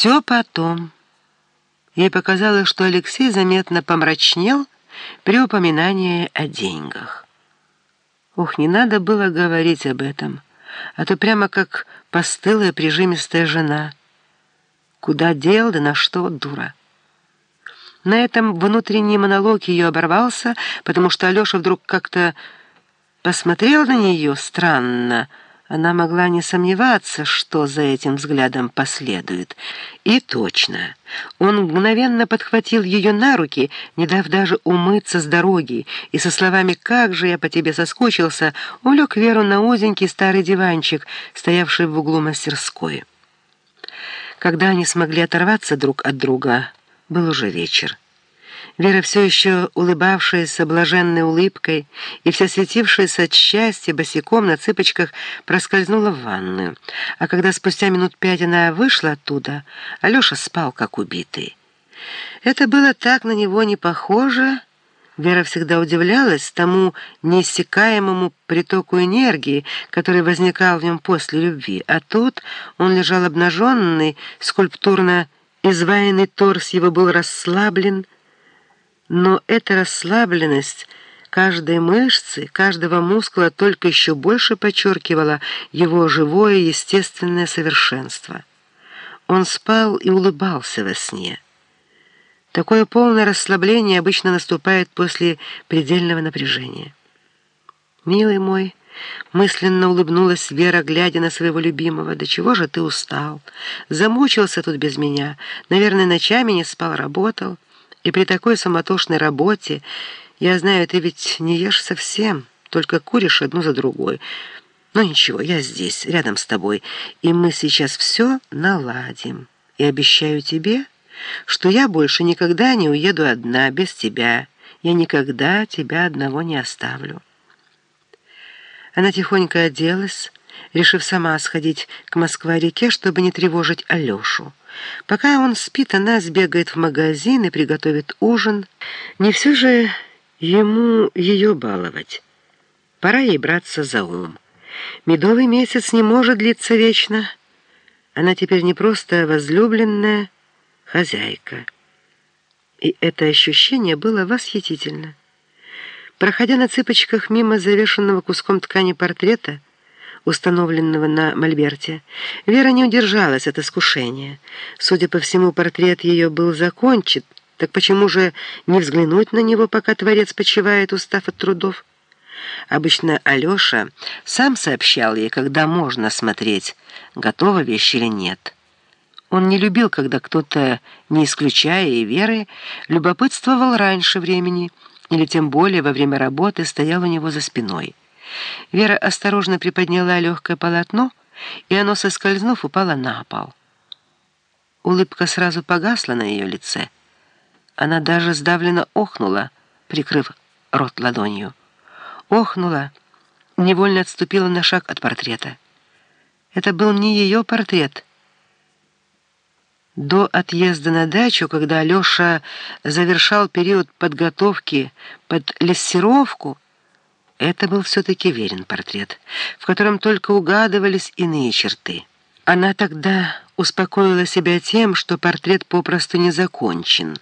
Все потом. Ей показалось, что Алексей заметно помрачнел при упоминании о деньгах. Ух, не надо было говорить об этом, а то прямо как постылая прижимистая жена. Куда дел, да на что, дура. На этом внутренний монолог ее оборвался, потому что Алеша вдруг как-то посмотрел на нее странно, она могла не сомневаться, что за этим взглядом последует. И точно. Он мгновенно подхватил ее на руки, не дав даже умыться с дороги, и со словами «Как же я по тебе соскучился!» увлек Веру на узенький старый диванчик, стоявший в углу мастерской. Когда они смогли оторваться друг от друга, был уже вечер. Вера, все еще улыбавшаяся блаженной улыбкой и вся светившаяся от счастья босиком на цыпочках, проскользнула в ванную. А когда спустя минут пять она вышла оттуда, Алеша спал, как убитый. Это было так на него не похоже. Вера всегда удивлялась тому неиссякаемому притоку энергии, который возникал в нем после любви. А тут он лежал обнаженный, скульптурно изваянный торс его был расслаблен, но эта расслабленность каждой мышцы, каждого мускула только еще больше подчеркивала его живое естественное совершенство. Он спал и улыбался во сне. Такое полное расслабление обычно наступает после предельного напряжения. «Милый мой», — мысленно улыбнулась Вера, глядя на своего любимого, «да чего же ты устал? Замучился тут без меня, наверное, ночами не спал, работал». И при такой суматошной работе, я знаю, ты ведь не ешь совсем, только куришь одну за другой. Но ничего, я здесь, рядом с тобой, и мы сейчас все наладим. И обещаю тебе, что я больше никогда не уеду одна, без тебя. Я никогда тебя одного не оставлю». Она тихонько оделась, решив сама сходить к Москва-реке, чтобы не тревожить Алешу. Пока он спит, она сбегает в магазин и приготовит ужин. Не все же ему ее баловать. Пора ей браться за ум. Медовый месяц не может длиться вечно. Она теперь не просто возлюбленная хозяйка. И это ощущение было восхитительно. Проходя на цыпочках мимо завешенного куском ткани портрета, установленного на мольберте. Вера не удержалась от искушения. Судя по всему, портрет ее был закончен, так почему же не взглянуть на него, пока творец почивает, устав от трудов? Обычно Алеша сам сообщал ей, когда можно смотреть, готова вещь или нет. Он не любил, когда кто-то, не исключая и Веры, любопытствовал раньше времени, или тем более во время работы стоял у него за спиной. Вера осторожно приподняла легкое полотно, и оно, соскользнув, упало на пол. Улыбка сразу погасла на ее лице. Она даже сдавленно охнула, прикрыв рот ладонью. Охнула, невольно отступила на шаг от портрета. Это был не ее портрет. До отъезда на дачу, когда Алеша завершал период подготовки под лессировку, это был все-таки верен портрет, в котором только угадывались иные черты. Она тогда успокоила себя тем, что портрет попросту не закончен.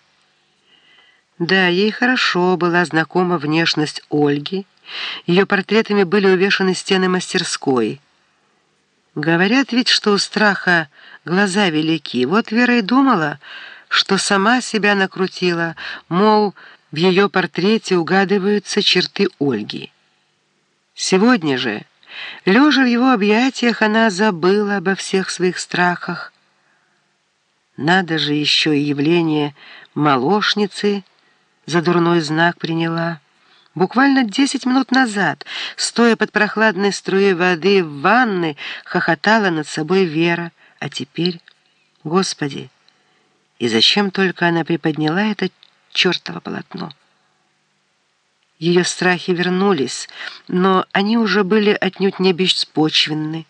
Да, ей хорошо была знакома внешность Ольги, ее портретами были увешаны стены мастерской. Говорят ведь, что у страха глаза велики. Вот Вера и думала, что сама себя накрутила, мол, в ее портрете угадываются черты Ольги. Сегодня же, лежа в его объятиях, она забыла обо всех своих страхах. Надо же еще и явление молочницы за дурной знак приняла. Буквально десять минут назад, стоя под прохладной струей воды в ванной, хохотала над собой Вера, а теперь, Господи, и зачем только она приподняла это чертово полотно? Ее страхи вернулись, но они уже были отнюдь не беспочвенны.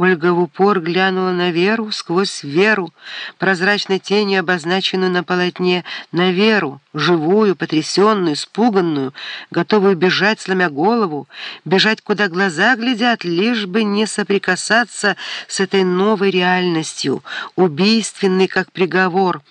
Ольга в упор глянула на Веру сквозь Веру, прозрачной тенью обозначенную на полотне, на Веру, живую, потрясенную, испуганную, готовую бежать, сломя голову, бежать, куда глаза глядят, лишь бы не соприкасаться с этой новой реальностью, убийственной, как приговор,